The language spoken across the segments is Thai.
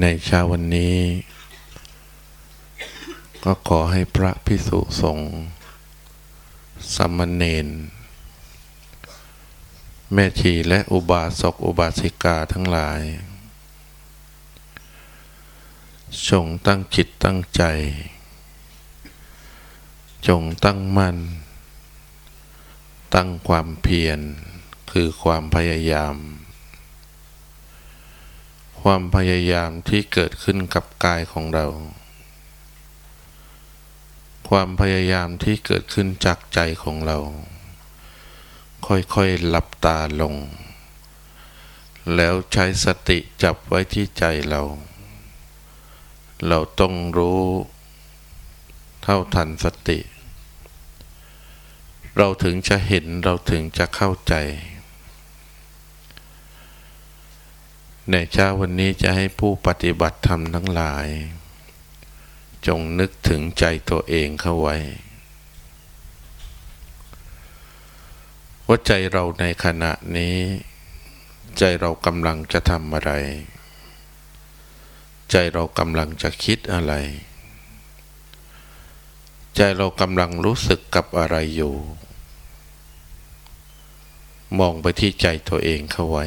ในเช้าวันนี้ ก็ขอให้พระพิสุสงฆ์สมณเณรแม่ชีและอุบาสกอุบาสิกาทั้งหลายจงตั้งจิตตั้งใจ จงตั้งมั่น ตั้งความเพียรคือความพยายาม ความพยายามที่เกิดขึ้นกับกายของเรา ความพยายามที่เกิดขึ้นจากใจของเรา ค่อยๆหลับตาลง แล้วใช้สติจับไว้ที่ใจเรา เราต้องรู้เท่าทันสติ เราถึงจะเห็นเราถึงจะเข้าใจ ในเช้าวันนี้จะให้ผู้ปฏิบัติธรรมทั้งหลาย จงนึกถึงใจตัวเองเข้าไว้ ว่าใจเราในขณะนี้ ใจเรากำลังจะทำอะไร ใจเรากำลังจะคิดอะไร ใจเรากำลังรู้สึกกับอะไรอยู่ มองไปที่ใจตัวเองเข้าไว้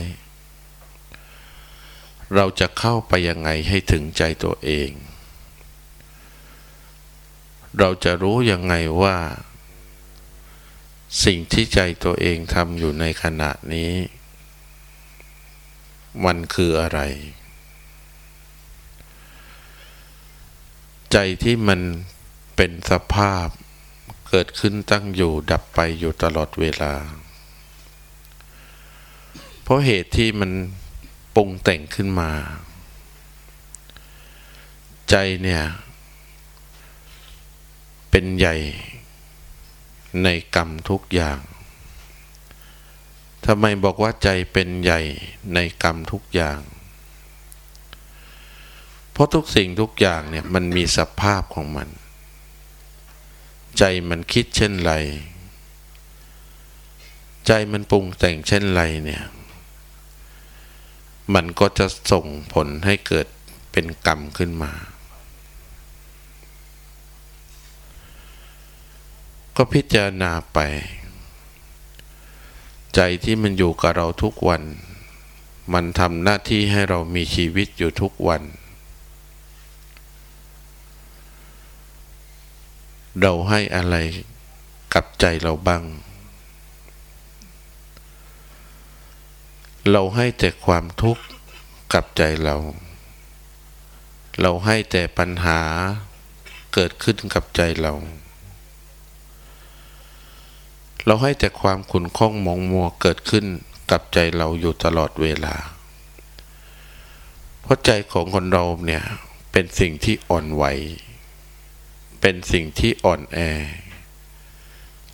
เราจะเข้าไปยังไงให้ถึงใจตัวเอง เราจะรู้ยังไงว่า สิ่งที่ใจตัวเองทำอยู่ในขณะนี้ มันคืออะไร ใจที่มันเป็นสภาพเกิดขึ้นตั้งอยู่ดับไปอยู่ตลอดเวลา เพราะเหตุที่มัน ปรุงแต่งขึ้นมา ใจเนี่ย เป็นใหญ่ในกรรมทุกอย่างทำไมบอกว่าใจเป็นใหญ่ในกรรมทุกอย่าง เพราะทุกสิ่งทุกอย่างเนี่ยมันมีสภาพของมัน ใจมันคิดเช่นไร ใจมันปรุงแต่งเช่นไรเนี่ย มันก็จะส่งผลให้เกิดเป็นกรรมขึ้นมา ก็พิจารณาไป ใจที่มันอยู่กับเราทุกวัน มันทำหน้าที่ให้เรามีชีวิตอยู่ทุกวัน เราให้อะไรกับใจเราบ้าง เราให้แต่ความทุกข์กับใจเรา เราให้แต่ปัญหาเกิดขึ้นกับใจเรา เราให้แต่ความขุนข้องมองมัวเกิดขึ้นกับใจเราอยู่ตลอดเวลา เพราะใจของคนเราเนี่ยเป็นสิ่งที่อ่อนไหว เป็นสิ่งที่อ่อนแอ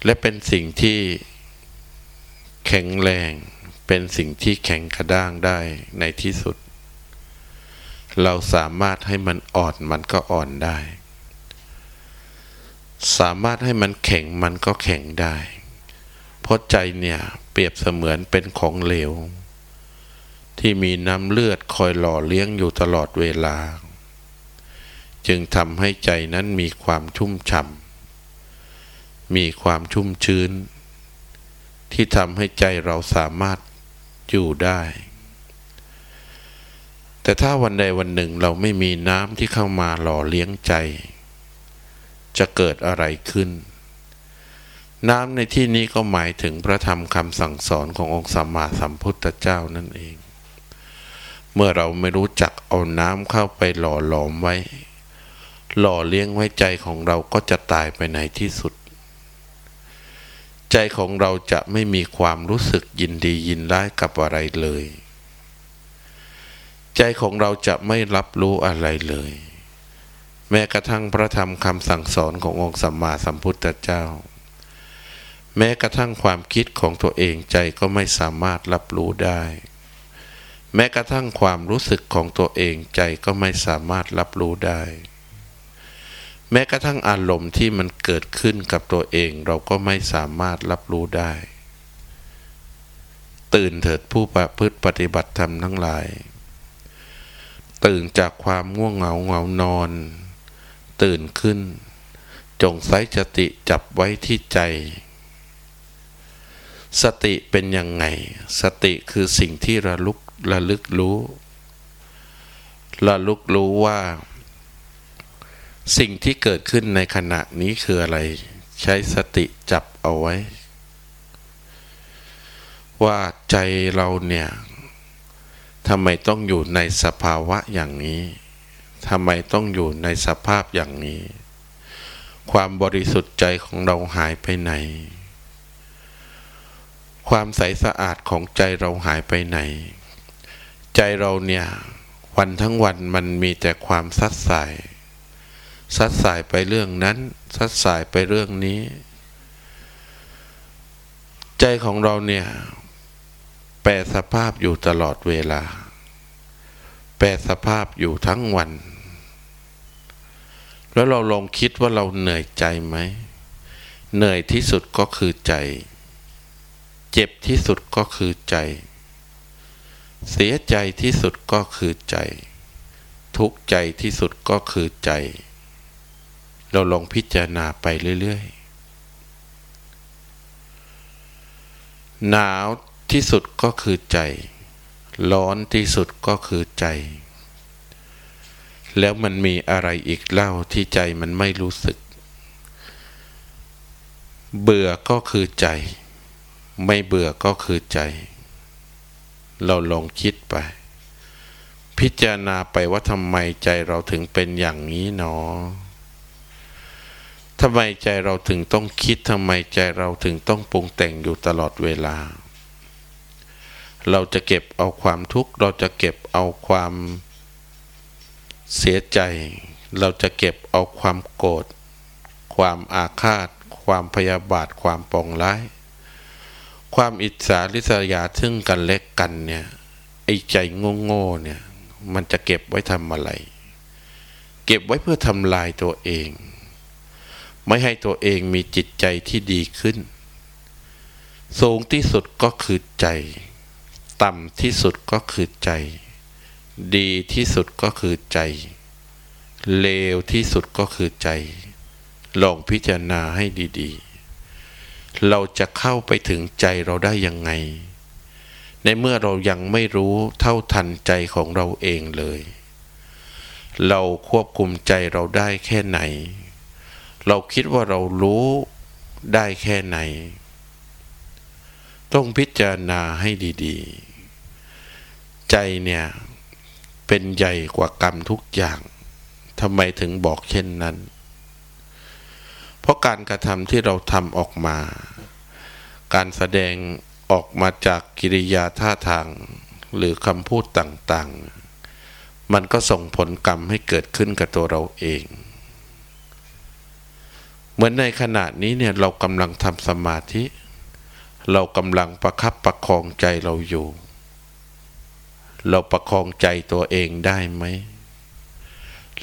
และเป็นสิ่งที่แข็งแรง เป็นสิ่งที่แข็งกระด้างได้ในที่สุด เราสามารถให้มันอ่อนมันก็อ่อนได้ สามารถให้มันแข็งมันก็แข็งได้ เพราะใจเนี่ยเปรียบเสมือนเป็นของเหลว ที่มีน้ำเลือดคอยหล่อเลี้ยงอยู่ตลอดเวลา จึงทำให้ใจนั้นมีความชุ่มฉ่ำมีความชุ่มชื้นที่ทำให้ใจเราสามารถ อยู่ได้ แต่ถ้าวันใดวันหนึ่งเราไม่มีน้ำที่เข้ามาหล่อเลี้ยงใจ จะเกิดอะไรขึ้น น้ำในที่นี้ก็หมายถึงพระธรรมคำสั่งสอนขององค์สัมมาสัมพุทธเจ้านั่นเอง เมื่อเราไม่รู้จักเอาน้ำเข้าไปหล่อหลอมไว้ หล่อเลี้ยงไว้ใจของเราก็จะตายไปในที่สุด ใจของเราจะไม่มีความรู้สึกยินดียินร้ายกับอะไรเลย ใจของเราจะไม่รับรู้อะไรเลย แม้กระทั่งพระธรรมคำสั่งสอนขององค์สัมมาสัมพุทธเจ้า แม้กระทั่งความคิดของตัวเองใจก็ไม่สามารถรับรู้ได้ แม้กระทั่งความรู้สึกของตัวเองใจก็ไม่สามารถรับรู้ได้ แม้กระทั่งอารมณ์ที่มันเกิดขึ้นกับตัวเอง เราก็ไม่สามารถรับรู้ได้ ตื่นเถิดผู้ประพฤติปฏิบัติธรรมทั้งหลาย ตื่นจากความง่วงเหงาเหงานอน ตื่นขึ้น จงใช้สติจับไว้ที่ใจ สติเป็นยังไง สติคือสิ่งที่ระลุกระลึกรู้ ระลึกรู้ว่า สิ่งที่เกิดขึ้นในขณะนี้คืออะไร ใช้สติจับเอาไว้ ว่าใจเราเนี่ยทำไมต้องอยู่ในสภาวะอย่างนี้ทำไมต้องอยู่ในสภาพอย่างนี้ ความบริสุทธิ์ใจของเราหายไปไหน ความใสสะอาดของใจเราหายไปไหน ใจเราเนี่ยวันทั้งวันมันมีแต่ความซัดสาย ซัดสายไปเรื่องนั้น ซัดสายไปเรื่องนี้ ใจของเราเนี่ย แปรสภาพอยู่ตลอดเวลา แปรสภาพอยู่ทั้งวัน แล้วเราลองคิดว่าเราเหนื่อยใจไหม เหนื่อยที่สุดก็คือใจ เจ็บที่สุดก็คือใจ เสียใจที่สุดก็คือใจ ทุกใจที่สุดก็คือใจ เราลองพิจารณาไปเรื่อยๆ หนาวที่สุดก็คือใจ ร้อนที่สุดก็คือใจ แล้วมันมีอะไรอีกเล่าที่ใจมันไม่รู้สึก เบื่อก็คือใจ ไม่เบื่อก็คือใจ เราลองคิดไป พิจารณาไปว่าทำไมใจเราถึงเป็นอย่างนี้หนอ ทำไมใจเราถึงต้องคิดทำไมใจเราถึงต้องปรุงแต่งอยู่ตลอดเวลา เราจะเก็บเอาความทุกข์เราจะเก็บเอาความเสียใจ เราจะเก็บเอาความโกรธความอาฆาต ความพยาบาทความปองร้าย ความอิจฉาริษยาทึ่งกันเล็กกันเนี่ยไอ้ใจโง่ๆเนี่ยมันจะเก็บไว้ทำอะไร เก็บไว้เพื่อทำลายตัวเอง ไม่ให้ตัวเองมีจิตใจที่ดีขึ้น สูงที่สุดก็คือใจ ต่ำที่สุดก็คือใจ ดีที่สุดก็คือใจ เลวที่สุดก็คือใจ ลองพิจารณาให้ดีๆ เราจะเข้าไปถึงใจเราได้ยังไง ในเมื่อเรายังไม่รู้เท่าทันใจของเราเองเลย เราควบคุมใจเราได้แค่ไหน เราคิดว่าเรารู้ได้แค่ไหน ต้องพิจารณาให้ดีๆ ใจเนี่ยเป็นใหญ่กว่ากรรมทุกอย่างทำไมถึงบอกเช่นนั้น เพราะการกระทำที่เราทำออกมา การแสดงออกมาจากกิริยาท่าทางหรือคำพูดต่างๆ มันก็ส่งผลกรรมให้เกิดขึ้นกับตัวเราเอง เหมือนในขณะนี้เนี่ยเรากำลังทำสมาธิ เรากำลังประคับประคองใจเราอยู่ เราประคองใจตัวเองได้ไหม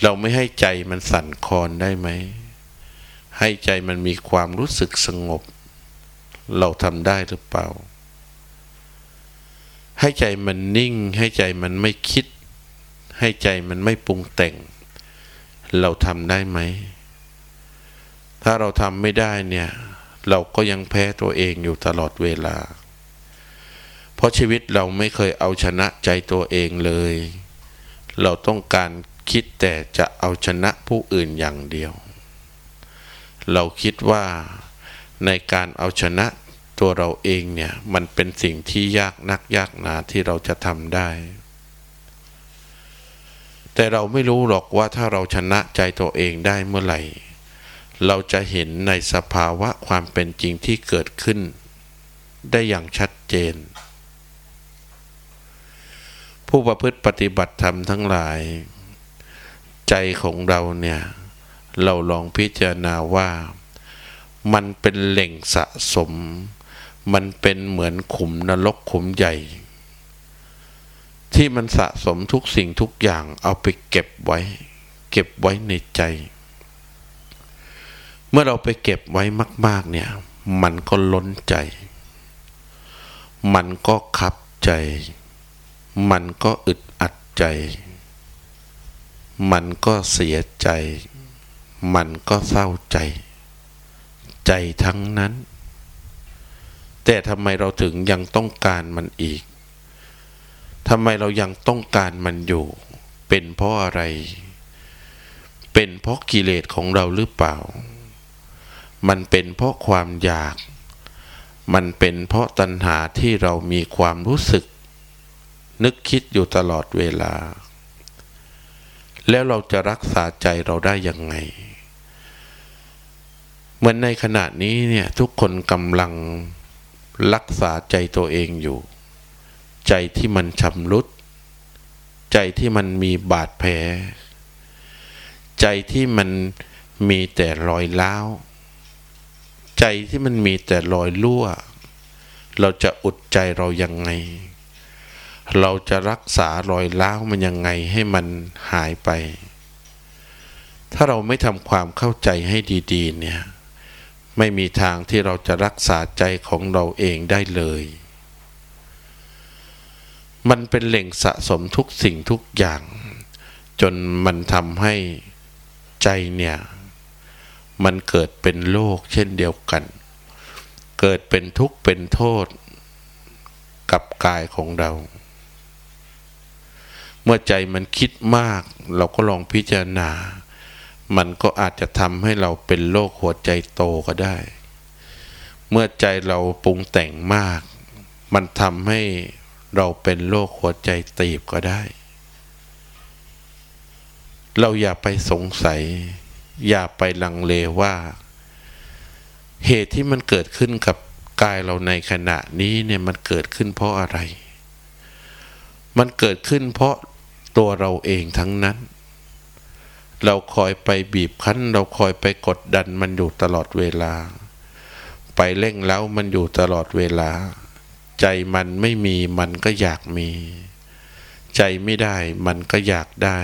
เราไม่ให้ใจมันสั่นคลอนได้ไหม ให้ใจมันมีความรู้สึกสงบ เราทำได้หรือเปล่า ให้ใจมันนิ่ง ให้ใจมันไม่คิด ให้ใจมันไม่ปรุงแต่ง เราทำได้ไหม ถ้าเราทำไม่ได้เนี่ย เราก็ยังแพ้ตัวเองอยู่ตลอดเวลา เพราะชีวิตเราไม่เคยเอาชนะใจตัวเองเลย เราต้องการคิดแต่จะเอาชนะผู้อื่นอย่างเดียว เราคิดว่าในการเอาชนะตัวเราเองเนี่ย มันเป็นสิ่งที่ยากนักยากหนาที่เราจะทำได้ แต่เราไม่รู้หรอกว่าถ้าเราชนะใจตัวเองได้เมื่อไหร่ เราจะเห็นในสภาวะความเป็นจริงที่เกิดขึ้น ได้อย่างชัดเจน ผู้ประพฤติปฏิบัติธรรมทั้งหลาย ใจของเราเนี่ย เราลองพิจารณาว่า มันเป็นแหล่งสะสม มันเป็นเหมือนขุมนรกขุมใหญ่ ที่มันสะสมทุกสิ่งทุกอย่างเอาไปเก็บไว้ เก็บไว้ในใจ เมื่อเราไปเก็บไว้มาก ๆ เนี่ย มันก็ล้นใจ มันก็คับใจ มันก็อึดอัดใจ มันก็เสียใจ มันก็เศร้าใจ ใจทั้งนั้น แต่ทำไมเราถึงยังต้องการมันอีกทำไมเรายังต้องการมันอยู่ เป็นเพราะอะไร เป็นเพราะกิเลสของเราหรือเปล่า มันเป็นเพราะความอยาก มันเป็นเพราะตัณหาที่เรามีความรู้สึก นึกคิดอยู่ตลอดเวลา แล้วเราจะรักษาใจเราได้ยังไง เหมือนในขณะนี้เนี่ยทุกคนกำลังรักษาใจตัวเองอยู่ ใจที่มันชำรุด ใจที่มันมีบาดแผล ใจที่มันมีแต่รอยล้าว ใจที่มันมีแต่รอยรั่ว เราจะอุดใจเรายังไง เราจะรักษารอยล้าวมันยังไงให้มันหายไป ถ้าเราไม่ทำความเข้าใจให้ดีๆเนี่ยไม่มีทางที่เราจะรักษาใจของเราเองได้เลย มันเป็นแหล่งสะสมทุกสิ่งทุกอย่าง จนมันทำให้ใจเนี่ย มันเกิดเป็นโรคเช่นเดียวกัน เกิดเป็นทุกข์เป็นโทษกับกายของเรา เมื่อใจมันคิดมาก เราก็ลองพิจารณา มันก็อาจจะทำให้เราเป็นโรคหัวใจโตก็ได้ เมื่อใจเราปรุงแต่งมาก มันทำให้เราเป็นโรคหัวใจตีบก็ได้ เราอย่าไปสงสัย อย่าไปลังเลว่า เหตุที่มันเกิดขึ้นกับกายเราในขณะนี้เนี่ยมันเกิดขึ้นเพราะอะไร มันเกิดขึ้นเพราะตัวเราเองทั้งนั้น เราคอยไปบีบคั้น เราคอยไปกดดันมันอยู่ตลอดเวลา ไปเร่งเล้ามันอยู่ตลอดเวลา ใจมันไม่มีมันก็อยากมี ใจไม่ได้มันก็อยากได้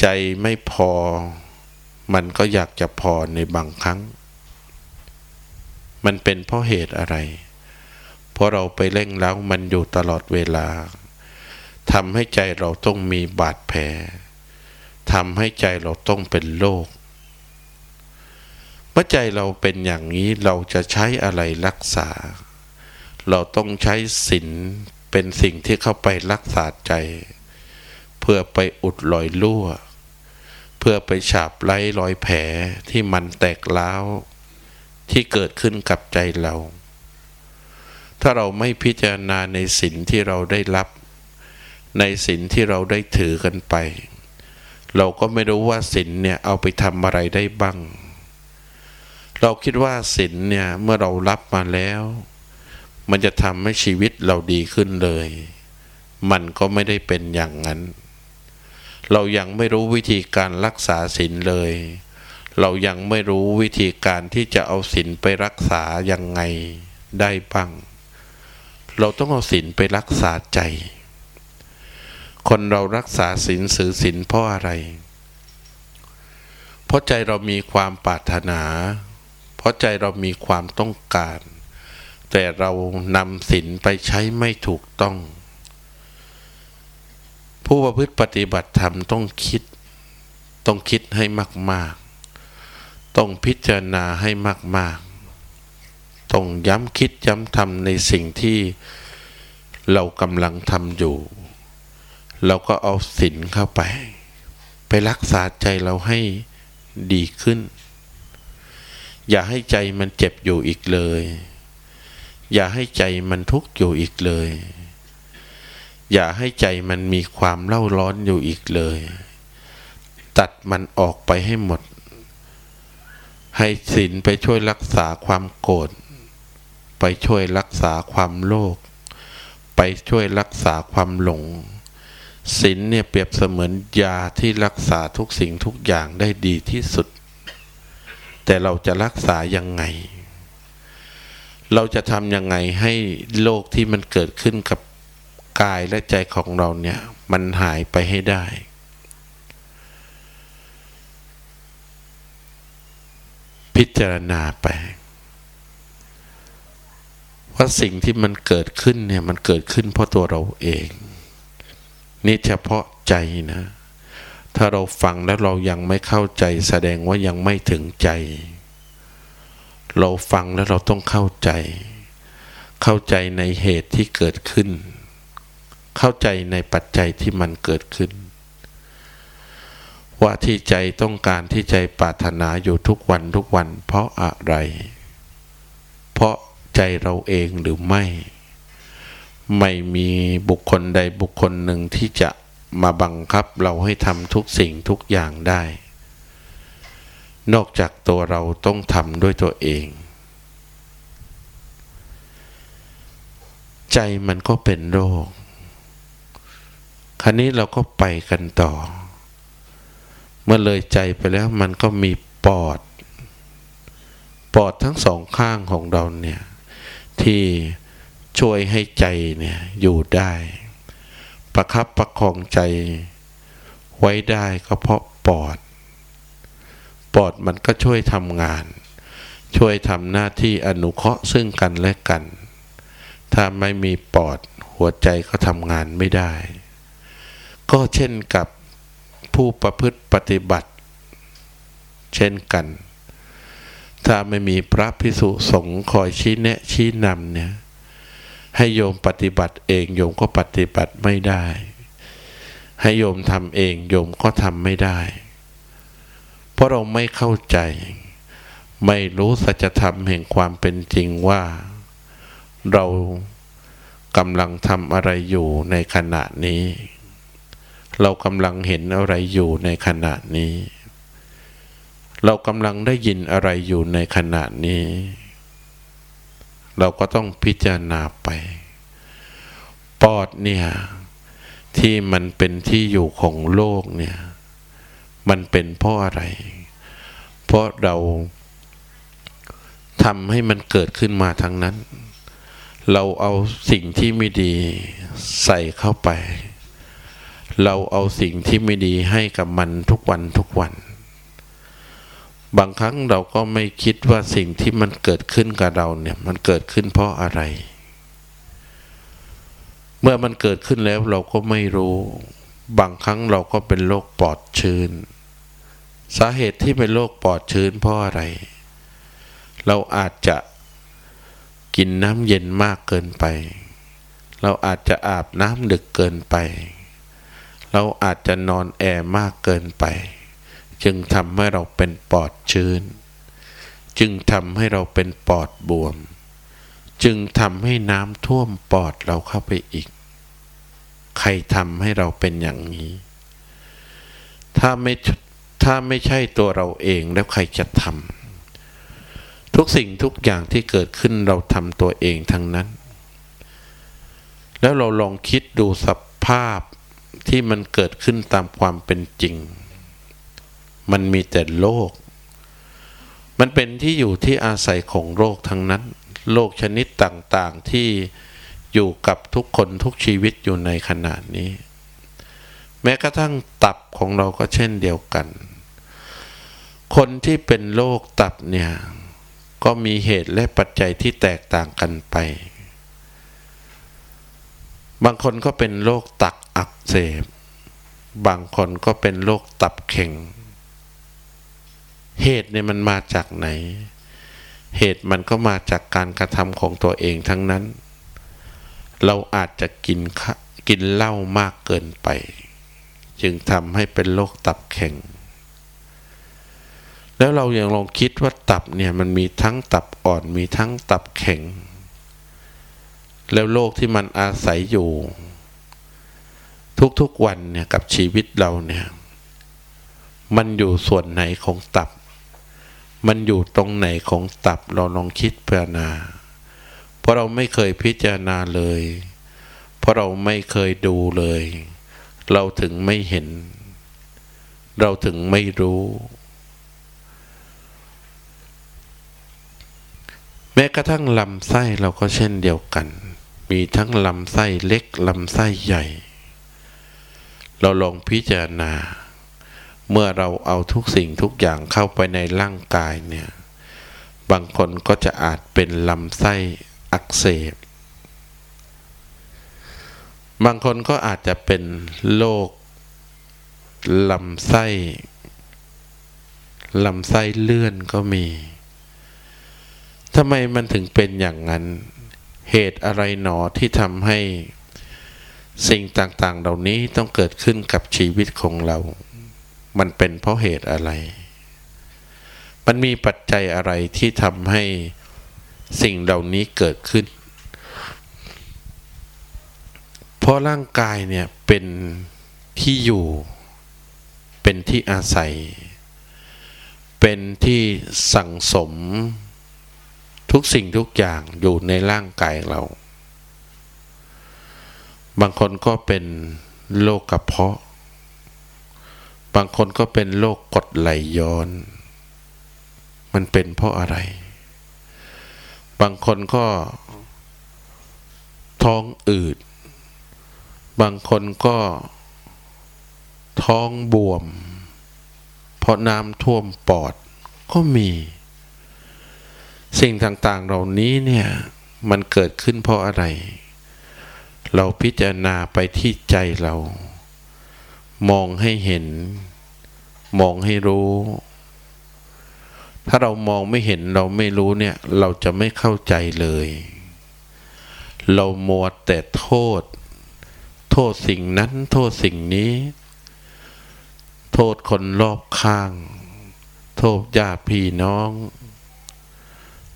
ใจไม่พอ มันก็อยากจะพอในบางครั้ง มันเป็นเพราะเหตุอะไร เพราะเราไปเร่งแล้วมันอยู่ตลอดเวลาทำให้ใจเราต้องมีบาดแผลทำให้ใจเราต้องเป็นโรคเมื่อใจเราเป็นอย่างนี้เราจะใช้อะไรรักษา เราต้องใช้ศีลเป็นสิ่งที่เข้าไปรักษาใจ เพื่อไปอุดรอยรั่ว เพื่อไปฉาบไล้รอยแผลที่มันแตกล้าวที่เกิดขึ้นกับใจเรา ถ้าเราไม่พิจารณาในศีลที่เราได้รับ ในศีลที่เราได้ถือกันไป เราก็ไม่รู้ว่าศีลเนี่ยเอาไปทำอะไรได้บ้าง เราคิดว่าศีลเนี่ยเมื่อเรารับมาแล้ว มันจะทำให้ชีวิตเราดีขึ้นเลย มันก็ไม่ได้เป็นอย่างนั้น เรายังไม่รู้วิธีการรักษาศีลเลย เรายังไม่รู้วิธีการที่จะเอาศีลไปรักษายังไงได้บ้าง เราต้องเอาศีลไปรักษาใจ คนเรารักษาศีลสื่อศีลเพราะอะไร เพราะใจเรามีความปรารถนา เพราะใจเรามีความต้องการ แต่เรานำศีลไปใช้ไม่ถูกต้อง ผู้ประพฤติปฏิบัติธรรมต้องคิด ต้องคิดให้มาก ๆ ต้องพิจารณาให้มาก ๆ ต้องย้ำคิดย้ำทำในสิ่งที่เรากำลังทำอยู่ เราก็เอาศีลเข้าไป ไปรักษาใจเราให้ดีขึ้น อย่าให้ใจมันเจ็บอยู่อีกเลย อย่าให้ใจมันทุกข์อยู่อีกเลย อย่าให้ใจมันมีความเล่าร้อนอยู่อีกเลย ตัดมันออกไปให้หมด ให้ศีลไปช่วยรักษาความโกรธไปช่วยรักษาความโลภไปช่วยรักษาความหลงศีลเนี่ยเปรียบเสมือนยาที่รักษาทุกสิ่งทุกอย่างได้ดีที่สุด แต่เราจะรักษายังไง เราจะทำยังไงให้โลกที่มันเกิดขึ้นกับ กายและใจของเราเนี่ยมันหายไปให้ได้ พิจารณาไปว่าสิ่งที่มันเกิดขึ้นเนี่ยมันเกิดขึ้นเพราะตัวเราเอง นี่เฉพาะใจนะ ถ้าเราฟังแล้วเรายังไม่เข้าใจ แสดงว่ายังไม่ถึงใจ เราฟังแล้วเราต้องเข้าใจ เข้าใจในเหตุที่เกิดขึ้น เข้าใจในปัจจัยที่มันเกิดขึ้น ว่าที่ใจต้องการที่ใจปรารถนาอยู่ทุกวันทุกวัน เพราะอะไร เพราะใจเราเองหรือไม่ ไม่มีบุคคลใดบุคคลหนึ่งที่จะมาบังคับเราให้ทำทุกสิ่งทุกอย่างได้ นอกจากตัวเราต้องทำด้วยตัวเอง ใจมันก็เป็นโรค คราวนี้เราก็ไปกันต่อ เมื่อเลยใจไปแล้วมันก็มีปอด ปอดทั้งสองข้างของเราเนี่ยที่ช่วยให้ใจเนี่ยอยู่ได้ ประคับประคองใจไว้ได้ก็เพราะปอด ปอดมันก็ช่วยทำงาน ช่วยทำหน้าที่อนุเคราะห์ซึ่งกันและกัน ถ้าไม่มีปอดหัวใจก็ทำงานไม่ได้ ก็เช่นกับผู้ประพฤติปฏิบัติ เช่นกัน ถ้าไม่มีพระพิสุสงฆ์คอยชี้แนะชี้นำเนี่ยให้โยมปฏิบัติเองโยมก็ปฏิบัติไม่ได้ ให้โยมทำเองโยมก็ทำไม่ได้ เพราะเราไม่เข้าใจ ไม่รู้สัจธรรมแห่งความเป็นจริงว่า เรากำลังทำอะไรอยู่ในขณะนี้ เรากำลังเห็นอะไรอยู่ในขณะนี้ เรากำลังได้ยินอะไรอยู่ในขณะนี้ เราก็ต้องพิจารณาไป ปอดเนี่ยที่มันเป็นที่อยู่ของโลกเนี่ย มันเป็นเพราะอะไร เพราะเราทำให้มันเกิดขึ้นมาทั้งนั้น เราเอาสิ่งที่ไม่ดีใส่เข้าไป เราเอาสิ่งที่ไม่ดีให้กับมันทุกวันทุกวัน บางครั้งเราก็ไม่คิดว่าสิ่งที่มันเกิดขึ้นกับเราเนี่ยมันเกิดขึ้นเพราะอะไร เมื่อมันเกิดขึ้นแล้วเราก็ไม่รู้ บางครั้งเราก็เป็นโรคปอดชื้น สาเหตุที่เป็นโรคปอดชื้นเพราะอะไร เราอาจจะกินน้ำเย็นมากเกินไป เราอาจจะอาบน้ำดึกเกินไป เราอาจจะนอนแอร์มากเกินไป จึงทำให้เราเป็นปอดชื้น จึงทำให้เราเป็นปอดบวม จึงทำให้น้ำท่วมปอดเราเข้าไปอีก ใครทำให้เราเป็นอย่างนี้ ถ้าไม่ถ้าไม่ใช่ตัวเราเองแล้วใครจะทำทุกสิ่งทุกอย่างที่เกิดขึ้นเราทำตัวเองทั้งนั้น แล้วเราลองคิดดูสภาพ ที่มันเกิดขึ้นตามความเป็นจริง มันมีแต่โลก มันเป็นที่อยู่ที่อาศัยของโลกทั้งนั้น โลกชนิดต่างๆที่อยู่กับทุกคนทุกชีวิตอยู่ในขณะนี้ แม้กระทั่งตับของเราก็เช่นเดียวกัน คนที่เป็นโรคตับเนี่ยก็มีเหตุและปัจจัยที่แตกต่างกันไป บางคนก็เป็นโรคตับ อักเสบบางคนก็เป็นโรคตับเข่ง เหตุเนี่ยมันมาจากไหน เหตุมันก็มาจากการกระทำของตัวเองทั้งนั้น เราอาจจะกินกินเหล้ามากเกินไป จึงทำให้เป็นโรคตับแข็งแล้วเราอยัางลองคิดว่าตับเนี่ยมันมีทั้งตับอ่อนมีทั้งตับแข็ง แล้วโรคที่มันอาศัยอยู่ ทุกๆวันเนี่ยกับชีวิตเราเนี่ย มันอยู่ส่วนไหนของตับ มันอยู่ตรงไหนของตับเราลองคิดพิจารณา เพราะเราไม่เคยพิจารณาเลย เพราะเราไม่เคยดูเลย เราถึงไม่เห็น เราถึงไม่รู้ แม้กระทั่งลำไส้เราก็เช่นเดียวกัน มีทั้งลำไส้เล็กลำไส้ใหญ่ เราลองพิจารณา เมื่อเราเอาทุกสิ่งทุกอย่างเข้าไปในร่างกายเนี่ย บางคนก็จะอาจเป็นลำไส้อักเสบบางคนก็อาจจะเป็นโรคลำไส้ลำไส้เลื่อนก็มีทำไมมันถึงเป็นอย่างนั้น เหตุอะไรหนอที่ทำให้ สิ่งต่างๆ เหล่านี้ต้องเกิดขึ้นกับชีวิตของเรา มันเป็นเพราะเหตุอะไร มันมีปัจจัยอะไรที่ทำให้สิ่งเหล่านี้เกิดขึ้น เพราะร่างกายเนี่ยเป็นที่อยู่ เป็นที่อาศัย เป็นที่สั่งสมทุกสิ่งทุกอย่างอยู่ในร่างกายเรา บางคนก็เป็นโรคกระเพาะ บางคนก็เป็นโรคกดไหลย้อน มันเป็นเพราะอะไร บางคนก็ท้องอืด บางคนก็ท้องบวม เพราะน้ำท่วมปอดก็มี สิ่งต่างๆเหล่านี้เนี่ย มันเกิดขึ้นเพราะอะไร เราพิจารณาไปที่ใจเรา มองให้เห็น มองให้รู้ ถ้าเรามองไม่เห็นเราไม่รู้เนี่ย เราจะไม่เข้าใจเลย เรามัวแต่โทษ โทษสิ่งนั้น โทษสิ่งนี้ โทษคนรอบข้าง โทษญาติพี่น้อง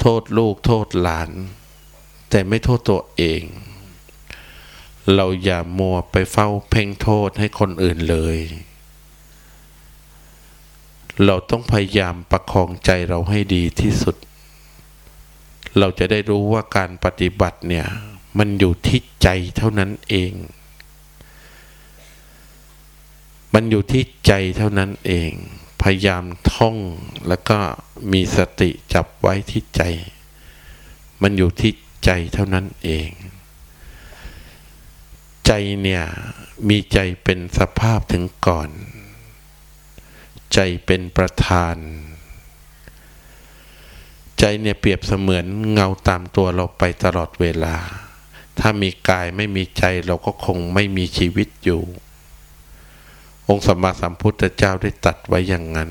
โทษลูกโทษหลาน แต่ไม่โทษตัวเอง เราอย่ามัวไปเฝ้าเพ่งโทษให้คนอื่นเลย เราต้องพยายามประคองใจเราให้ดีที่สุด เราจะได้รู้ว่าการปฏิบัติเนี่ย มันอยู่ที่ใจเท่านั้นเอง มันอยู่ที่ใจเท่านั้นเอง พยายามท่องแล้วก็มีสติจับไว้ที่ใจ มันอยู่ที่ใจเท่านั้นเอง ใจเนี่ยมีใจเป็นสภาพถึงก่อน ใจเป็นประธาน ใจเนี่ยเปรียบเสมือนเงาตามตัวเราไปตลอดเวลา ถ้ามีกายไม่มีใจเราก็คงไม่มีชีวิตอยู่ องค์สมมาสัมพุทธเจ้าได้ตัดไว้อย่างนั้น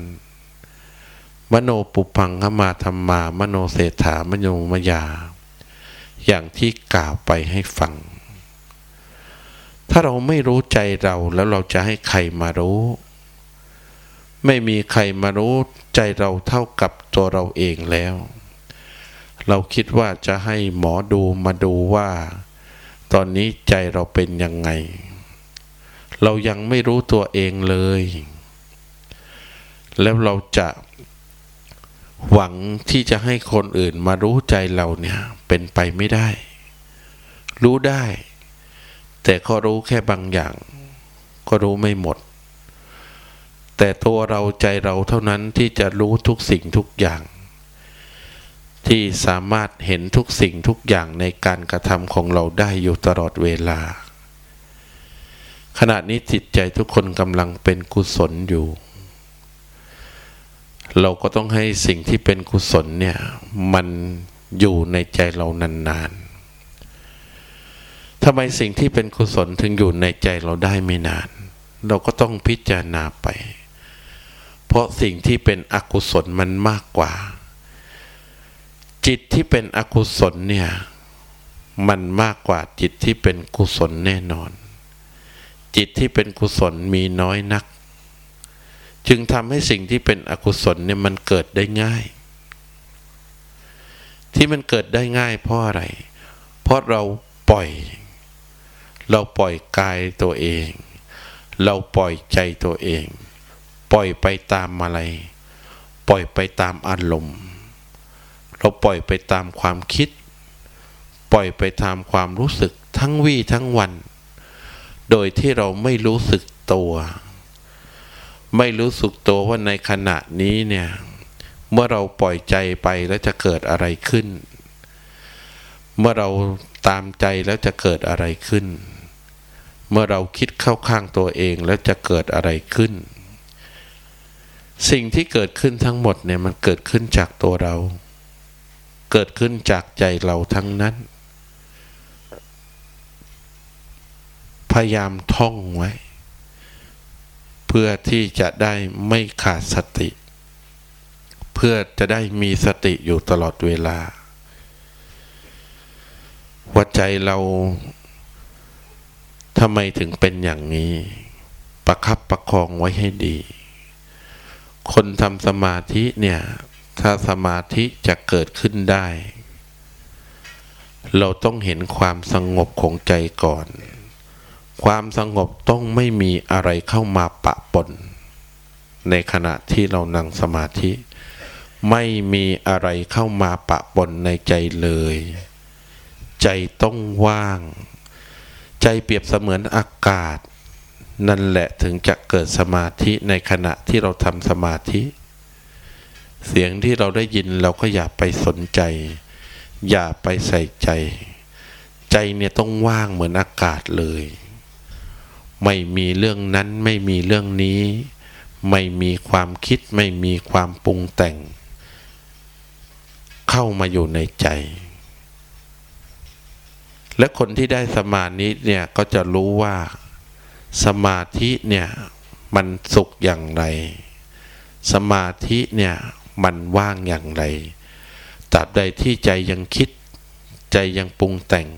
มโนปุพังขมาธรรมา มโนเศรษฐามโนมยา อย่างที่กล่าวไปให้ฟัง ถ้าเราไม่รู้ใจเราแล้วเราจะให้ใครมารู้ ไม่มีใครมารู้ใจเราเท่ากับตัวเราเองแล้ว เราคิดว่าจะให้หมอดูมาดูว่า ตอนนี้ใจเราเป็นยังไง เรายังไม่รู้ตัวเองเลย แล้วเราจะหวังที่จะให้คนอื่นมารู้ใจเราเนี่ยเป็นไปไม่ได้ รู้ได้ แต่ก็รู้แค่บางอย่าง ก็รู้ไม่หมด แต่ตัวเราใจเราเท่านั้นที่จะรู้ทุกสิ่งทุกอย่าง ที่สามารถเห็นทุกสิ่งทุกอย่างในการกระทำของเราได้อยู่ตลอดเวลา ขณะนี้จิตใจทุกคนกำลังเป็นกุศลอยู่ เราก็ต้องให้สิ่งที่เป็นกุศลเนี่ย มันอยู่ในใจเรานานๆ ทำไมสิ่งที่เป็นกุศลถึงอยู่ในใจเราได้ไม่นาน เราก็ต้องพิจารณาไป เพราะสิ่งที่เป็นอกุศลมันมากกว่า จิตที่เป็นอกุศลเนี่ยมันมากกว่าจิตที่เป็นกุศลแน่นอน จิตที่เป็นกุศลมีน้อยนัก จึงทำให้สิ่งที่เป็นอกุศลเนี่ยมันเกิดได้ง่าย ที่มันเกิดได้ง่ายเพราะอะไร เพราะเราปล่อย เราปล่อยกายตัวเอง เราปล่อยใจตัวเอง ปล่อยไปตามอะไร ปล่อยไปตามอารมณ์ เราปล่อยไปตามความคิด ปล่อยไปตามความรู้สึกทั้งวี่ทั้งวัน โดยที่เราไม่รู้สึกตัว ไม่รู้สึกตัวว่าในขณะนี้เนี่ย เมื่อเราปล่อยใจไปแล้วจะเกิดอะไรขึ้น เมื่อเราตามใจแล้วจะเกิดอะไรขึ้น เมื่อเราคิดเข้าข้างตัวเองแล้วจะเกิดอะไรขึ้น สิ่งที่เกิดขึ้นทั้งหมดเนี่ยมันเกิดขึ้นจากตัวเรา เกิดขึ้นจากใจเราทั้งนั้น พยายามท่องไว้พพื่อที่จะได้ไม่ขาดสติ เพื่อจะได้มีสติอยู่ตลอดเวลาว่าใจเรา ทำไมถึงเป็นอย่างนี้ ประคับประคองไว้ให้ดี คนทำสมาธิเนี่ย ถ้าสมาธิจะเกิดขึ้นได้ เราต้องเห็นความสงบของใจก่อน ความสงบต้องไม่มีอะไรเข้ามาปะปน ในขณะที่เรานั่งสมาธิ ไม่มีอะไรเข้ามาปะปนในใจเลย ใจต้องว่าง ใจเปรียบเสมือนอากาศ นั่นแหละถึงจะเกิดสมาธิในขณะที่เราทำสมาธิ เสียงที่เราได้ยินเราก็อย่าไปสนใจ อย่าไปใส่ใจ ใจเนี่ยต้องว่างเหมือนอากาศเลย ไม่มีเรื่องนั้นไม่มีเรื่องนี้ ไม่มีความคิดไม่มีความปรุงแต่ง เข้ามาอยู่ในใจ และคนที่ได้สมาธิเนี่ยก็จะรู้ว่าสมาธิเนี่ยมันสุขอย่างไร สมาธิเนี่ยมันว่างอย่างไรตราบใดที่ใจยังคิด ใจยังปรุงแต่ง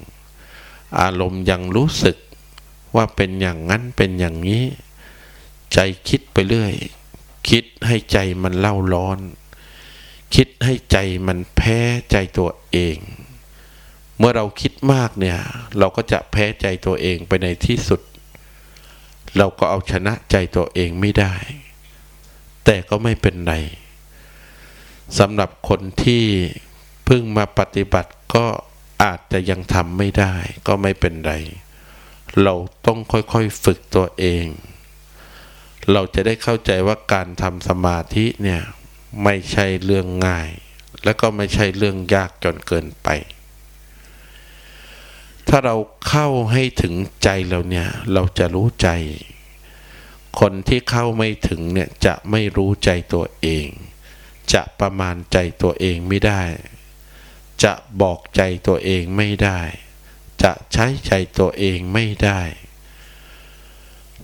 อารมณ์ยังรู้สึกว่าเป็นอย่างนั้นเป็นอย่างนี้ ใจคิดไปเรื่อย คิดให้ใจมันเล่าร้อน คิดให้ใจมันแพ้ใจตัวเอง เมื่อเราคิดมากเนี่ย เราก็จะแพ้ใจตัวเองไปในที่สุด เราก็เอาชนะใจตัวเองไม่ได้ แต่ก็ไม่เป็นไรสำหรับคนที่เพิ่งมาปฏิบัติก็อาจจะยังทำไม่ได้ ก็ไม่เป็นไร เราต้องค่อยๆฝึกตัวเอง เราจะได้เข้าใจว่าการทำสมาธิเนี่ย ไม่ใช่เรื่องง่าย และก็ไม่ใช่เรื่องยากจนเกินไป ถ้าเราเข้าให้ถึงใจเราเนี่ยเราจะรู้ใจ คนที่เข้าไม่ถึงเนี่ยจะไม่รู้ใจตัวเอง จะประมาณใจตัวเองไม่ได้ จะบอกใจตัวเองไม่ได้ จะใช้ใจตัวเองไม่ได้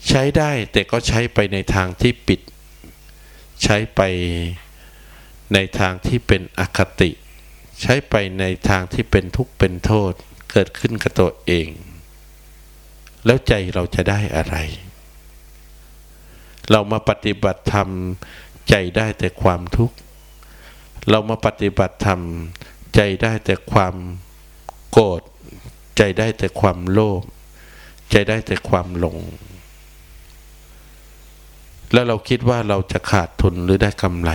ใช้ได้แต่ก็ใช้ไปในทางที่ปิด ใช้ไปในทางที่เป็นอคติ ใช้ไปในทางที่เป็นทุกข์เป็นโทษ เกิดขึ้นกับตัวเอง แล้วใจเราจะได้อะไร เรามาปฏิบัติธรรมใจได้แต่ความทุกข์ เรามาปฏิบัติธรรมใจได้แต่ความโกรธใจได้แต่ความโลภใจได้แต่ความหลง แล้วเราคิดว่าเราจะขาดทุนหรือได้กำไร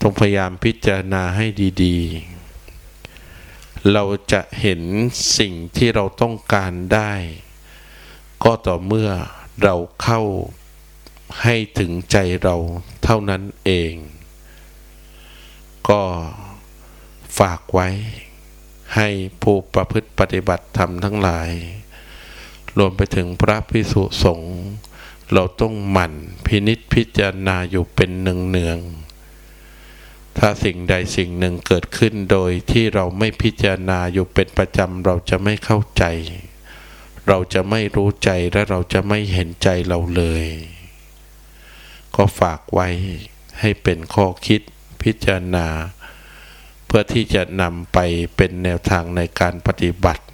ต้องพยายามพิจารณาให้ดี ๆ เราจะเห็นสิ่งที่เราต้องการได้ ก็ต่อเมื่อเราเข้าให้ถึงใจเราเท่านั้นเอง ก็ฝากไว้ ให้ผู้ประพฤติปฏิบัติธรรมทั้งหลาย รวมไปถึงพระพิสุสงฆ์เราต้องหมั่นพินิษพิจารณาอยู่เป็นเนืองๆ ถ้าสิ่งใดสิ่งหนึ่งเกิดขึ้นโดยที่เราไม่พิจารณาอยู่เป็นประจำเราจะไม่เข้าใจ เราจะไม่รู้ใจและเราจะไม่เห็นใจเราเลย ก็ฝากไว้ให้เป็นข้อคิดพิจารณา เพื่อที่จะนำไปเป็นแนวทางในการปฏิบัติ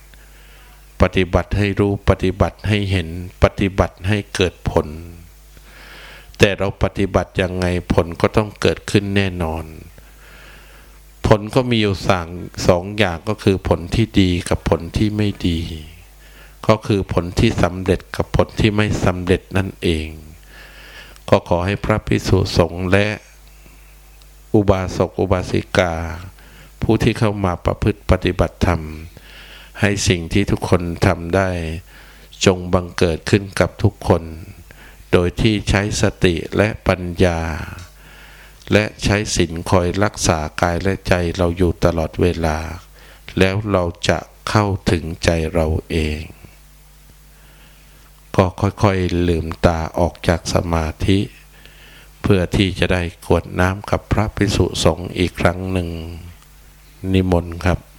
ปฏิบัติให้รู้ปฏิบัติให้เห็นปฏิบัติให้เกิดผล แต่เราปฏิบัติยังไงผลก็ต้องเกิดขึ้นแน่นอน ผลก็มีอยู่สั่งสองอย่างก็คือผลที่ดีกับผลที่ไม่ดี ก็คือผลที่สำเร็จกับผลที่ไม่สำเร็จนั่นเอง ก็ขอให้พระพิสุสงฆ์และ อุบาสกอุบาสิกา ผู้ที่เข้ามาประพฤติปฏิบัติธรรม ให้สิ่งที่ทุกคนทำได้ จงบังเกิดขึ้นกับทุกคน โดยที่ใช้สติและปัญญา และใช้ศีลคอยรักษากายและใจเราอยู่ตลอดเวลา แล้วเราจะเข้าถึงใจเราเอง ก็ค่อยๆลืมตาออกจากสมาธิ เพื่อที่จะได้กวดน้ำกับพระภิกษุสงฆ์อีกครั้งหนึ่ง นิมนต์ครับ